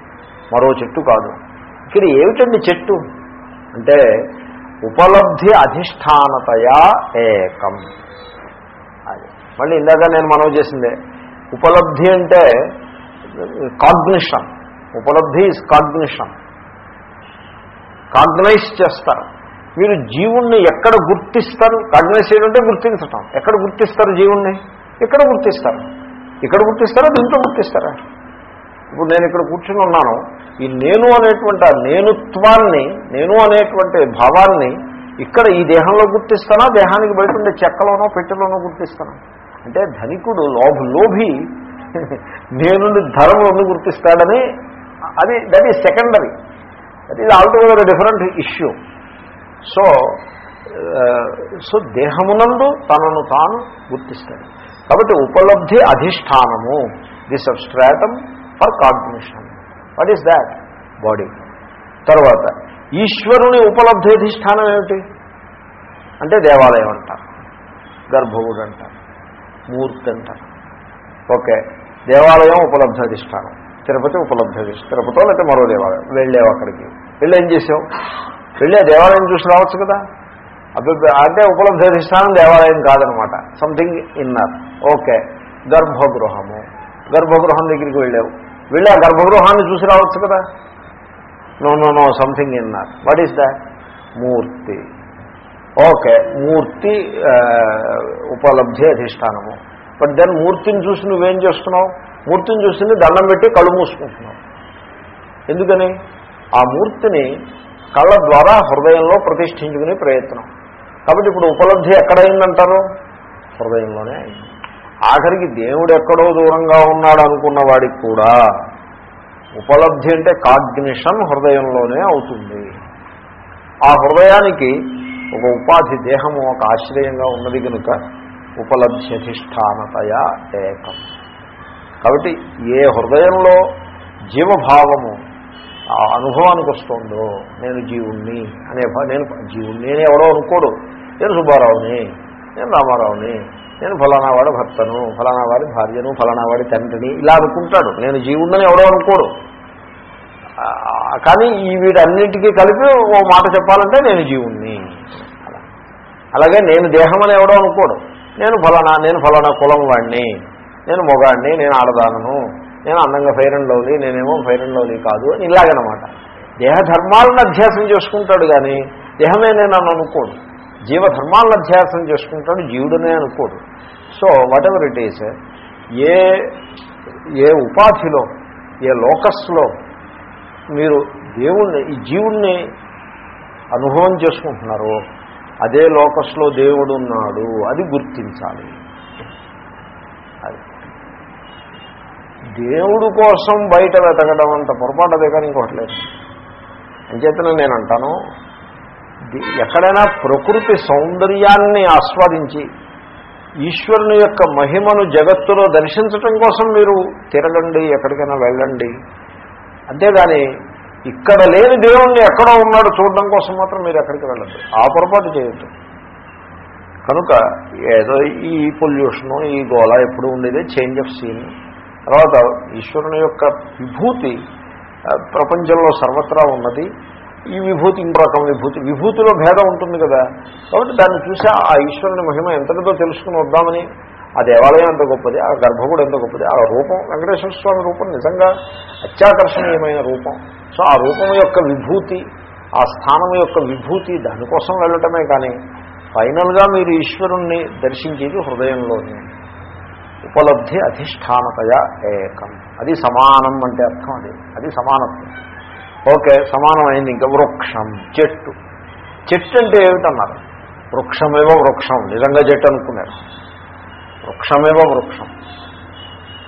మరో చెట్టు కాదు. ఇక్కడ ఏమిటండి చెట్టు? అంటే ఉపలబ్ధి అధిష్టానతయా ఏకం. అది. మళ్ళీ ఇందాక నేను మనవి చేసిందే ఉపలబ్ధి అంటే కాగ్నిషన్. ఉపలబ్ధి ఇస్ కాగ్నిషన్. కాగ్నైజ్ చేస్తారు. మీరు జీవుణ్ణి ఎక్కడ గుర్తిస్తారు? కాగ్నైజ్ చేయడంటే గుర్తించటం. ఎక్కడ గుర్తిస్తారు జీవుణ్ణి? ఎక్కడ గుర్తిస్తారు. ఇక్కడ గుర్తిస్తారా? దీంట్లో గుర్తిస్తారా? ఇప్పుడు నేను ఇక్కడ కూర్చుని ఉన్నాను. ఈ నేను అనేటువంటి ఆ నేనుత్వాన్ని నేను అనేటువంటి భావాన్ని ఇక్కడ ఈ దేహంలో గుర్తిస్తానా? దేహానికి బయట ఉండే చెక్కలోనో పెట్టెలోనో గుర్తిస్తానా? అంటే ధనికుడు లోభ లోభి నేను ధర్మంలో గుర్తిస్తాడని అది that is secondary that is altogether different issue so so దేహమునందు తనను తాను గుర్తిస్తాడు. కాబట్టి ఉపలబ్ధి అధిష్టానము. The substratum for cognition. What is that body తర్వాత ఈశ్వరుని ఉపలబ్ధి అధిష్టానం ఏమిటి? అంటే దేవాలయం అంటారు గర్భగుడు అంటారు మూర్తి అంటారు ఓకే దేవాలయం ఉపలబ్ధ అధిష్టానం. తిరుపతి ఉపలబ్ధి అధిష్టానం. తిరుపతిలో లేకపోతే మరో దేవాలయం. వెళ్ళావు అక్కడికి. వెళ్ళి ఏం చేసావు? వెళ్ళి ఆ దేవాలయం చూసి రావచ్చు కదా. అభి అంటే ఉపలబ్ధ అధిష్టానం దేవాలయం కాదనమాట. సంథింగ్ ఇన్నర్ ఓకే గర్భగృహము. గర్భగృహం దగ్గరికి వెళ్ళావు. వెళ్ళి ఆ గర్భగృహాన్ని చూసి రావచ్చు కదా. No no no something inner what is that Murthy. Okay Murthy uh, ఉపలబ్ధి అధిష్టానము. బట్ దెన్ మూర్తిని చూసి నువ్వేం చేస్తున్నావు? మూర్తిని చూసింది దండం పెట్టి కళ్ళు మూసుకుంటున్నావు. ఎందుకని? ఆ మూర్తిని కళ్ళ ద్వారా హృదయంలో ప్రతిష్ఠించుకునే ప్రయత్నం. కాబట్టి ఇప్పుడు ఉపలబ్ధి ఎక్కడైందంటారు? హృదయంలోనే అయింది. ఆఖరికి దేవుడు ఎక్కడో దూరంగా ఉన్నాడు అనుకున్న వాడికి కూడా ఉపలబ్ధి అంటే కాగ్నిషన్ హృదయంలోనే అవుతుంది. ఆ హృదయానికి ఒక ఉపాధి దేహము ఒక ఆశ్రయంగా ఉన్నది కనుక ఉపలబ్ధ్యధిష్టానతయా ఏకం. కాబట్టి ఏ హృదయంలో జీవభావము ఆ అనుభవానికి వస్తుందో నేను జీవుణ్ణి అనే నేను జీవుణ్ణి నేను ఎవరో అనుకోడు. నేను సుబ్బారావుని నేను రామారావుని నేను ఫలానా వాడి భర్తను ఫలానా వాడి భార్యను ఫలానా వాడి తండ్రిని ఇలా అనుకుంటాడు. నేను జీవుణ్ణని ఎవడో అనుకోడు. కానీ ఈ వీటన్నిటికీ కలిపి ఓ మాట చెప్పాలంటే నేను జీవుణ్ణి. అలాగే నేను దేహం అని ఎవడో అనుకోడు. నేను ఫలానా నేను ఫలానా కులం వాడిని నేను మొగాడిని నేను ఆడదానను. నేను అందంగా ఫైర్ అండ్ లవ్లీ నేనేమో ఫైర్ అండ్ లవ్లీ కాదు అని ఇలాగనమాట. దేహధర్మాలను అధ్యాసం చేసుకుంటాడు కానీ దేహమే నేను అని అనుకోడు. జీవధర్మాలను అధ్యాసం చేసుకుంటాడు జీవుడనే అనుకోడు. So whatever it is ఏ ఏ ఉపాధిలో ఏ లోకస్లో మీరు దేవుణ్ణి ఈ జీవుణ్ణి అనుభవం చేసుకుంటున్నారో అదే లోకస్లో దేవుడు ఉన్నాడు అది గుర్తించాలి. అది. దేవుడు కోసం బయట వెతకడం అంత పొరపాటు అదే కానీ ఇంకోటి లేదు. అంచేతనే నేను అంటాను ఎక్కడైనా ప్రకృతి సౌందర్యాన్ని ఆస్వాదించి ఈశ్వరుని యొక్క మహిమను జగత్తులో దర్శించటం కోసం మీరు తిరగండి ఎక్కడికైనా వెళ్ళండి. అంతేగాని ఇక్కడ లేని దేవుణ్ణి ఎక్కడో ఉన్నాడు చూడడం కోసం మాత్రం మీరు ఎక్కడికి వెళ్ళద్దు. ఆ పొరపాటు చేయొద్దు. కనుక ఏదో ఈ పొల్యూషను ఈ గోళ ఎప్పుడు ఉండేదే? Change of scene. తర్వాత ఈశ్వరుని యొక్క విభూతి ప్రపంచంలో సర్వత్రా ఉన్నది. ఈ విభూతి ఇంకో రకం విభూతి. విభూతిలో భేదం ఉంటుంది కదా. కాబట్టి దాన్ని చూసి ఆ ఈశ్వరుని మహిమ ఎంతటితో తెలుసుకుని వద్దామని ఆ దేవాలయం ఎంత గొప్పది ఆ గర్భగుడు ఎంత గొప్పది ఆ రూపం వెంకటేశ్వర స్వామి రూపం నిజంగా అత్యాకర్షణీయమైన రూపం. సో ఆ రూపం యొక్క విభూతి ఆ స్థానం యొక్క విభూతి దానికోసం వెళ్ళటమే కానీ ఫైనల్గా మీరు ఈశ్వరుణ్ణి దర్శించేది హృదయంలోనే. ఉపలబ్ధి అధిష్టానతయ ఏకం. అది సమానం అంటే అర్థం అది. అది సమానత్వం. ఓకే సమానమైంది ఇంకా. వృక్షం చెట్టు. చెట్టు అంటే ఏమిటన్నారు? వృక్షమేవో వృక్షం. నిజంగా చెట్టు అనుకున్నారు. వృక్షమేవో వృక్షం.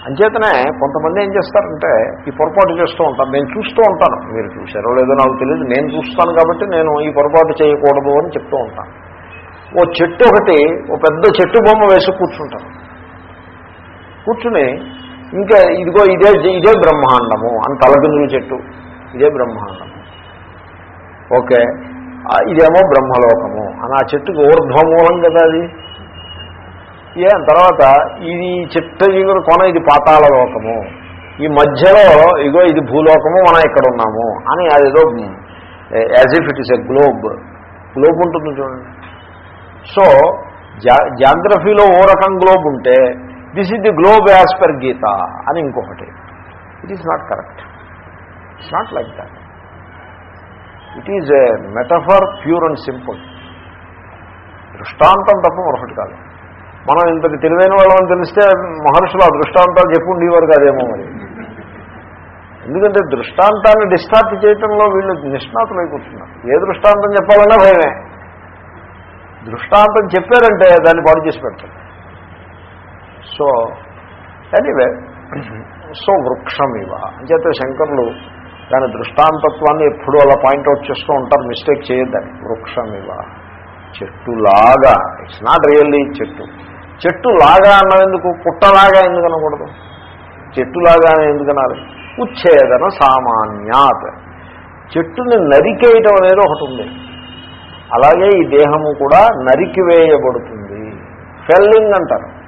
అంచేతనే కొంతమంది ఏం చేస్తారంటే ఈ పొరపాటు చేస్తూ ఉంటారు. నేను చూస్తూ ఉంటాను. మీరు చూశారో లేదో నాకు తెలియదు. నేను చూస్తాను కాబట్టి నేను ఈ పొరపాటు చేయకూడదు అని చెప్తూ ఉంటాను. ఓ చెట్టు ఒకటి ఓ పెద్ద చెట్టు బొమ్మ వేసి కూర్చుంటాను కూర్చుని ఇంకా ఇదిగో ఇదే ఇదే బ్రహ్మాండము అని తలకిందుల చెట్టు. ఇదే బ్రహ్మాండం. ఓకే. ఇదేమో బ్రహ్మలోకము. అని ఆ చెట్టుకు ఊర్ధ్వమూలం కదా అది? ఏ తర్వాత ఇది చిట్ట చిగురు కొన ఇది పాతాల లోకము. ఈ మధ్యలో ఇగో ఇది భూలోకము మనం ఇక్కడ ఉన్నాము అని అదేదో as if it is a globe globe ఉంటుంది చూడండి. సో జా జాగ్రఫీలో ఓ రకం గ్లోబ్ ఉంటే this is the globe as per Gita అని ఇంకొకటి. It is not correct it's not like that it is a metaphor pure and simple దృష్టాంతం తప్ప మరొకటి కాదు. మనం ఇంతటి తెలివైన వాళ్ళని తెలిస్తే మహర్షులు ఆ దృష్టాంతాలు చెప్పు ఉండేవారు కాదేమో మరి. ఎందుకంటే దృష్టాంతాన్ని డిస్టార్ట్ చేయటంలో వీళ్ళు నిష్ణాతులు అయిపోతున్నారు. ఏ దృష్టాంతం చెప్పాలన్నా భయమే. దృష్టాంతం చెప్పారంటే దాన్ని పాడు చేసి పెడతారు. సో ఎనీవే సో వృక్షం ఇవ అంచేత శంకర్లు దాని దృష్టాంతత్వాన్ని ఎప్పుడూ అలా పాయింట్అవుట్ చేస్తూ ఉంటారు. మిస్టేక్ చేయొద్దని. వృక్షం ఇవ చెట్టులాగా. ఇట్స్ నాట్ రియల్లీ చెట్టు. చెట్టు లాగా అన్నందుకు పుట్టలాగా ఎందుకు అనకూడదు? చెట్టులాగానే అని ఎందుకు అనాలి? ఉచ్ఛేదన సామాన్యాత్. చెట్టుని నరికేయటం అనేది ఒకటి ఉంది. అలాగే ఈ దేహము కూడా నరికివేయబడుతుంది. ఫెల్లింగ్ అంటారు.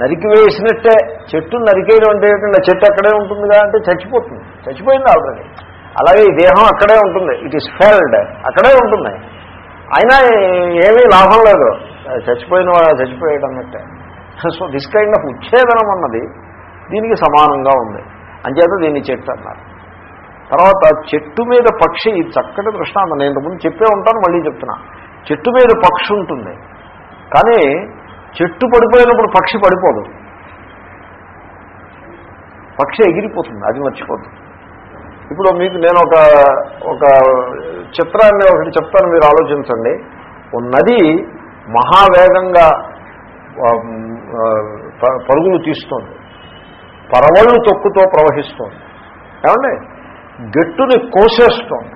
నరికివేసినట్టే. చెట్టు నరికేయడం అంటే ఏంటంటే చెట్టు అక్కడే ఉంటుందిగా అంటే చచ్చిపోతుంది. చచ్చిపోయింది ఆల్రెడీ అలాగే ఈ దేహం అక్కడే ఉంటుంది. ఇట్ ఈస్ ఫెల్డ్ అక్కడే ఉంటుంది. అయినా ఏమీ లాభం లేదు. చచ్చిపోయిన వాడు చచ్చిపోయాడు సో దిస్ కైండ్ ఆఫ్ ఉచ్ఛేదనం అన్నది దీనికి సమానంగా ఉంది. అంచేత దీన్ని చెట్టు అన్నారు. తర్వాత చెట్టు మీద పక్షి ఇది చక్కటి దృష్టాంతం. నేను ముందు చెప్పే ఉంటాను మళ్ళీ చెప్తున్నా. చెట్టు మీద పక్షి ఉంటుంది. కానీ చెట్టు పడిపోయినప్పుడు పక్షి పడిపోదు. పక్షి ఎగిరిపోతుంది. అది మర్చిపోతుంది ఇప్పుడు మీకు నేను ఒక ఒక చిత్రాన్ని ఒకటి చెప్తాను మీరు ఆలోచించండి. ఓ నది మహావేగంగా పరుగులు తీస్తోంది. పరవళ్ళు తొక్కుతో ప్రవహిస్తోంది. ఏమండి? గట్టుని కోసేస్తోంది.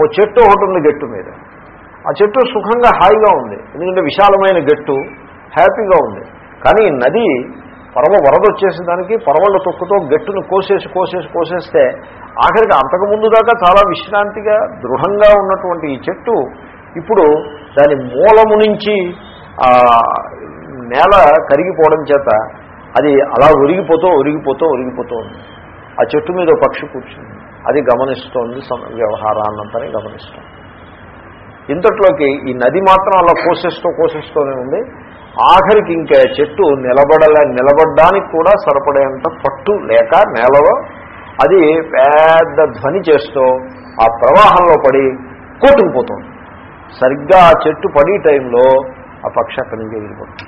ఓ చెట్టు ఒకటి ఉంది గట్టు మీద. ఆ చెట్టు సుఖంగా హాయిగా ఉంది. ఎందుకంటే విశాలమైన గట్టు హ్యాపీగా ఉంది. కానీ నది పరవ వరద వచ్చేసిన దానికి పరవళ్ళ తొక్కుతో గట్టును కోసేసి కోసేసి కోసేస్తే ఆఖరికి అంతకుముందు దాకా చాలా విశ్రాంతిగా దృఢంగా ఉన్నటువంటి ఈ చెట్టు ఇప్పుడు దాని మూలము నుంచి నేల కరిగిపోవడం చేత అది అలా ఒరిగిపోతూ ఒరిగిపోతూ ఒరిగిపోతూ ఉంది ఆ చెట్టు మీద పక్షి కూర్చుంది. అది గమనిస్తోంది వ్యవహారాన్నంతనే గమనిస్తోంది. ఇంతట్లోకి ఈ నది మాత్రం అలా కోసేస్తూ కోసేస్తూనే ఉంది. ఆఖరికి ఇంకా చెట్టు నిలబడలే నిలబడడానికి కూడా సరిపడేంత పట్టు లేక నేలలో అది పెద్ద ధ్వని చేస్తూ ఆ ప్రవాహంలో పడి కొట్టుకుపోతుంది. సరిగ్గా ఆ చెట్టు పడి టైంలో ఆ పక్షి అక్కడి నుంచి ఎగిరిపోతుంది.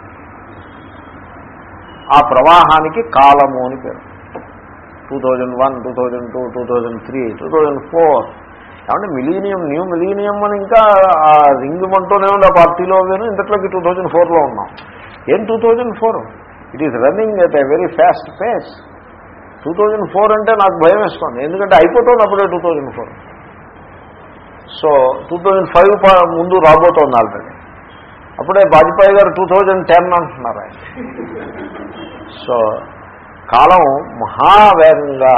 ఆ ప్రవాహానికి కాలము అని పేరు. Two thousand one two thousand two two thousand three two thousand four ఏమంటే మిలీనియం న్యూ మిలీనియం అని ఇంకా ఆ రింగ్ అంటూనే ఉంది ఆ పార్టీలో వేను ఇంతట్లోకి టూ థౌజండ్ ఫోర్లో ఉన్నాం. ఏం two thousand four? It is running at a very fast pace two thousand four అంటే నాకు భయం వేసుకోండి. ఎందుకంటే అయిపోతుంది అప్పుడే two thousand four. So two thousand five ముందు రాబోతోంది ఆల్రెడీ అప్పుడే వాజ్పేయి గారు టూ థౌజండ్ టెన్ అంటున్నారు ఆయన. సో కాలం మహావేగంగా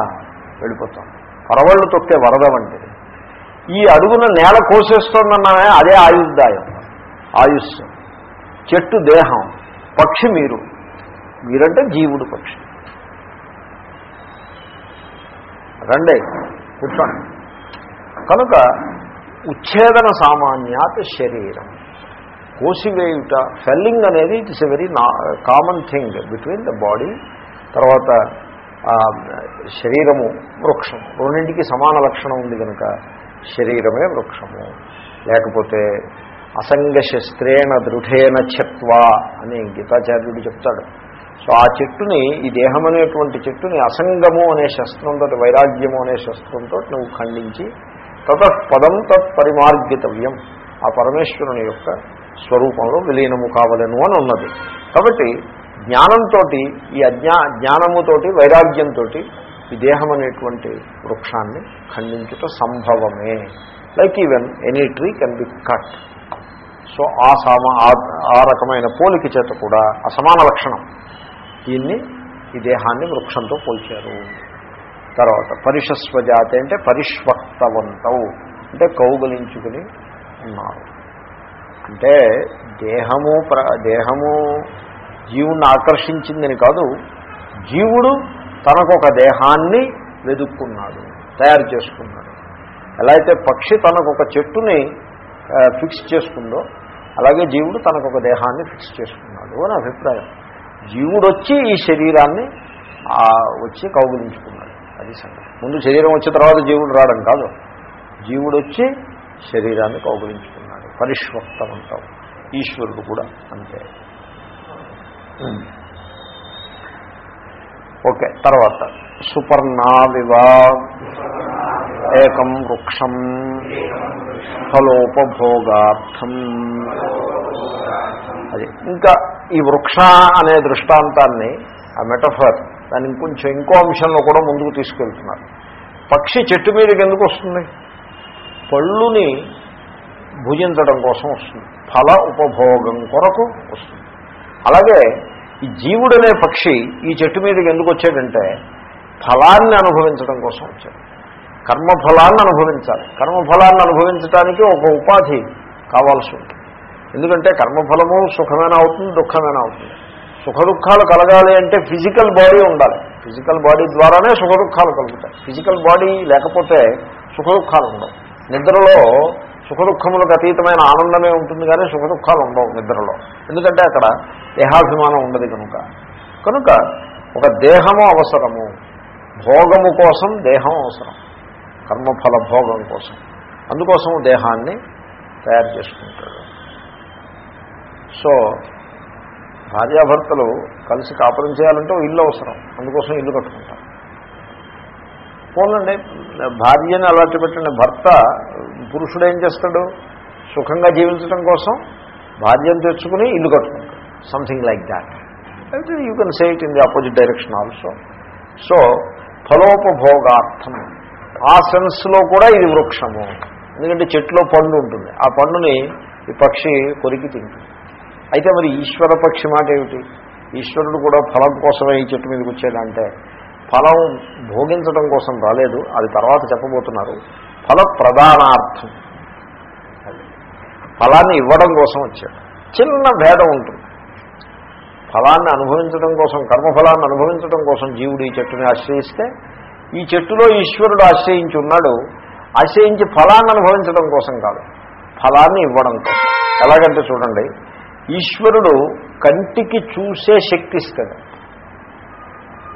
వెళ్ళిపోతాం పరవళ్ళు తొక్కే వరద వంటిది. ఈ అడుగున నేల కోసేస్తోందన్నామే అదే ఆయుర్దాయం. ఆయుష్ చెట్టు దేహం. పక్షి మీరు. మీరంటే జీవుడు పక్షి. రండి కూర్చోండి. కనుక ఉచ్ఛేదన సామాన్యాత్ శరీరం. కోసివేయుట ఫెల్లింగ్ అనేది it's a very common thing between the body తర్వాత శరీరము వృక్షం. రెండింటికి సమాన లక్షణం ఉంది కనుక శరీరమే వృక్షము. లేకపోతే అసంగ శస్త్రేణ దృఢేన ఛత్వా అని గీతాచార్యుడు చెప్తాడు. సో ఆ చెట్టుని ఈ దేహం అనేటువంటి చెట్టుని అసంగము అనే శస్త్రంతో వైరాగ్యము అనే శస్త్రంతో నువ్వు ఖండించి తతఃపదం తత్పరిమార్గితవ్యం ఆ పరమేశ్వరుని యొక్క స్వరూపంలో విలీనము కావలను అని ఉన్నది. కాబట్టి జ్ఞానంతో ఈ అజ్ఞా జ్ఞానముతోటి వైరాగ్యంతో ఈ దేహం అనేటువంటి వృక్షాన్ని ఖండించుట సంభవమే. Like even any tree can be cut so ఆ సామా ఆ- రకమైన పోలిక చేత కూడా అసమాన లక్షణం. దీన్ని ఈ దేహాన్ని వృక్షంతో పోల్చారు. తర్వాత పరిషస్వజాతి అంటే పరిష్వక్తవంతవు అంటే కౌగలించుకుని ఉన్నారు. అంటే దేహము ప్ర దేహము జీవుణ్ణి ఆకర్షించిందని కాదు జీవుడు తనకొక దేహాన్ని వెదుక్కున్నాడు తయారు చేసుకున్నాడు. ఎలా అయితే పక్షి తనకొక చెట్టుని ఫిక్స్ చేసుకుందో అలాగే జీవుడు తనకొక దేహాన్ని ఫిక్స్ చేసుకున్నాడు అని అభిప్రాయం. జీవుడు వచ్చి ఈ శరీరాన్ని వచ్చి కౌగులించుకున్నాడు. అది సంగతి. ముందు శరీరం వచ్చిన తర్వాత జీవుడు రావడం కాదు. జీవుడు వచ్చి శరీరాన్ని కౌగులించుకున్నాడు. పరిష్వక్తమంటాం ఈశ్వరుడు కూడా అంతే. ఓకే తర్వాత. సుపర్ణావివ. ఏకం వృక్షం. ఫలోపభోగార్థం. అది ఇంకా ఈ వృక్ష అనే దృష్టాంతాన్ని ఆ మెటఫర్ దాన్ని ఇంకొంచెం ఇంకో అంశంలో కూడా ముందుకు తీసుకెళ్తున్నారు. పక్షి చెట్టు మీదకి ఎందుకు వస్తుంది? పళ్ళుని భుజించడం కోసం వస్తుంది. ఫల ఉపభోగం కొరకు వస్తుంది. అలాగే ఈ జీవుడనే పక్షి ఈ చెట్టు మీదకి ఎందుకు వచ్చాడంటే ఫలాన్ని అనుభవించడం కోసం వచ్చాడు. కర్మఫలాన్ని అనుభవించాలి. కర్మఫలాన్ని అనుభవించడానికి ఒక ఉపాధి కావాల్సి ఉంటుంది. ఎందుకంటే కర్మఫలము సుఖమైన అవుతుంది దుఃఖమైన అవుతుంది. సుఖ దుఃఖాలు కలగాలి అంటే ఫిజికల్ బాడీ ఉండాలి. ఫిజికల్ బాడీ ద్వారానే సుఖ దుఃఖాలు కలుగుతాయి. ఫిజికల్ బాడీ లేకపోతే సుఖ దుఃఖాలు ఉండవు. నిద్రలో సుఖ దుఃఖములకు అతీతమైన ఆనందమే ఉంటుంది కానీ సుఖ దుఃఖాలు ఉండవు నిద్రలో. ఎందుకంటే అక్కడ దేహాభిమానం ఉండదు కనుక. కనుక ఒక దేహము అవసరము. భోగము కోసం దేహం అవసరం. కర్మఫల భోగం కోసం. అందుకోసం దేహాన్ని తయారు చేసుకుంటాడు. సో భార్యాభర్తలు కలిసి కాపురం చేయాలంటే ఇల్లు అవసరం. అందుకోసం ఇల్లు కట్టుకుంటారు. పోలండి భార్యని అలాంటి పెట్టిన భర్త పురుషుడు ఏం చేస్తాడు? సుఖంగా జీవించడం కోసం భార్యను తెచ్చుకుని ఇల్లు కట్టుకుంటాడు. సంథింగ్ లైక్ దాట్ అయితే you can say it in the opposite direction also so ఫలోపభోగార్థం. ఆ సెన్స్లో కూడా ఇది వృక్షము. ఎందుకంటే చెట్లో పండు ఉంటుంది. ఆ పండుని ఈ పక్షి కొరికి తింటుంది. అయితే మరి ఈశ్వర పక్షి మాట ఏమిటి? ఈశ్వరుడు కూడా ఫలం కోసమే ఈ చెట్టు మీదకి వచ్చాడంటే ఫలం భోగించడం కోసం రాలేదు. అది తర్వాత చెప్పబోతున్నారు. ఫల ప్రధానార్థం ఫలాన్ని ఇవ్వడం కోసం వచ్చాడు. చిన్న భేదం ఉంటుంది. ఫలాన్ని అనుభవించడం కోసం కర్మఫలాన్ని అనుభవించడం కోసం జీవుడు ఈ చెట్టుని ఆశ్రయిస్తే ఈ చెట్టులో ఈశ్వరుడు ఆశ్రయించి ఉన్నాడు ఆశ్రయించి ఫలాన్ని అనుభవించడం కోసం కాదు ఫలాన్ని ఇవ్వడం కోసం. ఎలాగంటే చూడండి ఈశ్వరుడు కంటికి చూసే శక్తి ఇస్తాడు.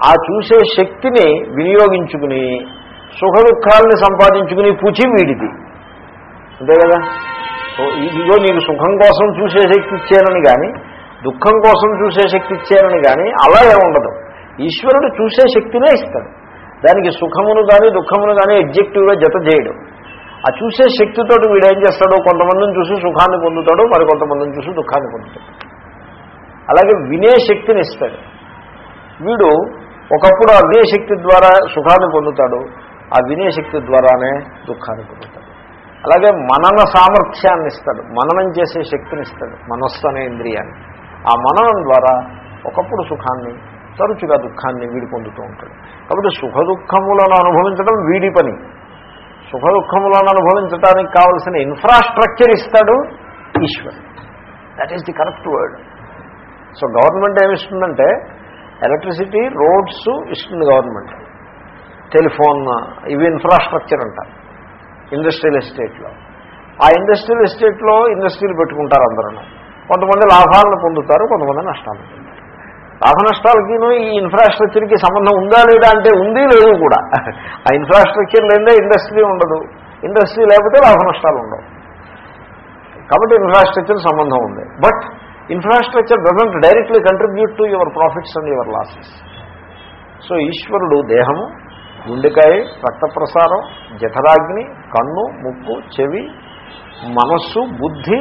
ఆ చూసే శక్తిని వినియోగించుకుని సుఖ దుఃఖాలని సంపాదించుకుని పుచి వీడిది. అంతే కదా? సో ఇదిగో నీకు సుఖం కోసం చూసే శక్తి ఇచ్చానని కానీ దుఃఖం కోసం చూసే శక్తి ఇచ్చారని కానీ అలా ఏముండదు ఈశ్వరుడు చూసే శక్తినే ఇస్తాడు. దానికి సుఖమును కానీ దుఃఖమును కానీ ఎగ్జెక్టివ్గా జత చేయడు. ఆ చూసే శక్తితోటి వీడు ఏం చేస్తాడు కొంతమందిని చూసి సుఖాన్ని పొందుతాడు మరి కొంతమందిని చూసి దుఃఖాన్ని పొందుతాడు. అలాగే వినే శక్తిని ఇస్తాడు. వీడు ఒకప్పుడు ఆ వినే శక్తి ద్వారా సుఖాన్ని పొందుతాడు ఆ వినే శక్తి ద్వారానే దుఃఖాన్ని పొందుతాడు. అలాగే మనన సామర్థ్యాన్ని ఇస్తాడు. మననం చేసే శక్తిని ఇస్తాడు. మనస్సు అనే ఇంద్రియాన్ని. ఆ మననం ద్వారా ఒకప్పుడు సుఖాన్ని తరచుగా దుఃఖాన్ని వీడి పొందుతూ ఉంటాడు. కాబట్టి సుఖ దుఃఖములను అనుభవించడం వీడి పని. సుఖ దుఃఖములను అనుభవించడానికి కావలసిన ఇన్ఫ్రాస్ట్రక్చర్ ఇస్తాడు Ishwar that is the correct word so government ఏమిస్తుందంటే electricity roads ఇస్తుంది గవర్నమెంట్ టెలిఫోన్ ఇవి ఇన్ఫ్రాస్ట్రక్చర్ అంటారు ఇండస్ట్రియల్ ఎస్టేట్లో ఆ ఇండస్ట్రియల్ ఎస్టేట్లో ఇండస్ట్రీలు పెట్టుకుంటారు అందరూ. కొంతమంది లాభాలను పొందుతారు కొంతమంది నష్టాలు లాభ నష్టాలకిను ఈ ఇన్ఫ్రాస్ట్రక్చర్కి సంబంధం ఉందా లేదా అంటే ఉంది లేదు కూడా. ఆ ఇన్ఫ్రాస్ట్రక్చర్ లేదా ఇండస్ట్రీ ఉండదు. ఇండస్ట్రీ లేకపోతే లాభ నష్టాలు ఉండవు. కాబట్టి ఇన్ఫ్రాస్ట్రక్చర్ సంబంధం ఉంది. But infrastructure doesn't directly contribute to your profits and your losses so ఈశ్వరుడు దేహము గుండెకాయ రక్త ప్రసారం జఠరాగ్ని కన్ను ముక్కు చెవి మనస్సు బుద్ధి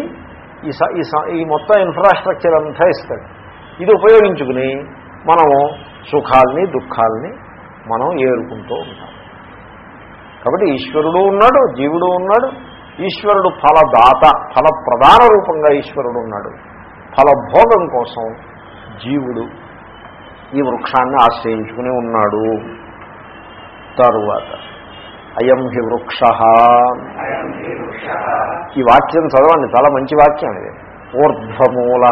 ఈ స- ఈ స- ఈ మొత్తం ఇన్ఫ్రాస్ట్రక్చర్ అంతా ఇస్తాడు. ఇది ఉపయోగించుకుని మనము సుఖాల్ని దుఃఖాల్ని మనం ఏరుకుంటూ ఉంటాం. కాబట్టి ఈశ్వరుడు ఉన్నాడు జీవుడు ఉన్నాడు. ఈశ్వరుడు ఫలదాత ఫల ప్రధాన రూపంగా ఈశ్వరుడు ఉన్నాడు. ఫలభోగం కోసం జీవుడు ఈ వృక్షాన్ని ఆశ్రయించుకుని ఉన్నాడు. తరువాత అయం హి వృక్ష. ఈ వాక్యం చదవండి చాలా మంచి వాక్యం ఇది. ఊర్ధ్వమూల.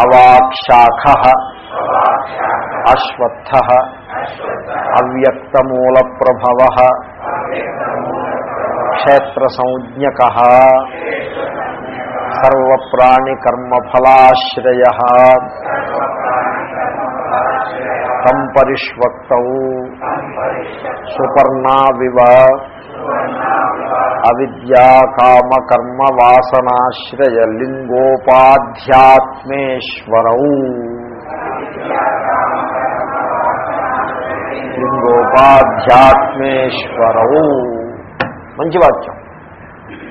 అవాక్షాఖ. అశ్వత్థ. అవ్యక్తమూల ప్రభవ క్షేత్ర సంజ్ఞక సర్వప్రాణికర్మఫలాశ్రయ. తం పరిష్వక్తౌ. సుపర్ణావివ అవిద్యాకామకర్మ లింగోపాధ్యాత్మేశ్వరౌ లింగోపాధ్యాత్మేశ్వరౌ మంచి వాక్యం.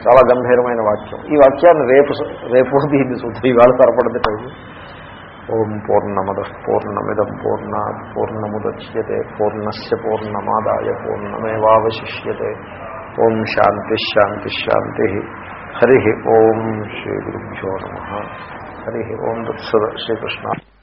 చాలా గంభీరమైన వాక్యం. ఈ వాక్యాన్ని రేపు రేపు దీన్ని చూద్దాం ఇవాళ సరిపడదు. ओम पूर्णमद पूर्णमद पूर्णा पूर्णमुदच्य पूर्णस पूर्णमादा पूर्णमेवशिष्य ओम शांति शांति शांति। हरि ओम श्री गुरुभ्यो नम। हरि ओम तत्सद श्रीकृष्ण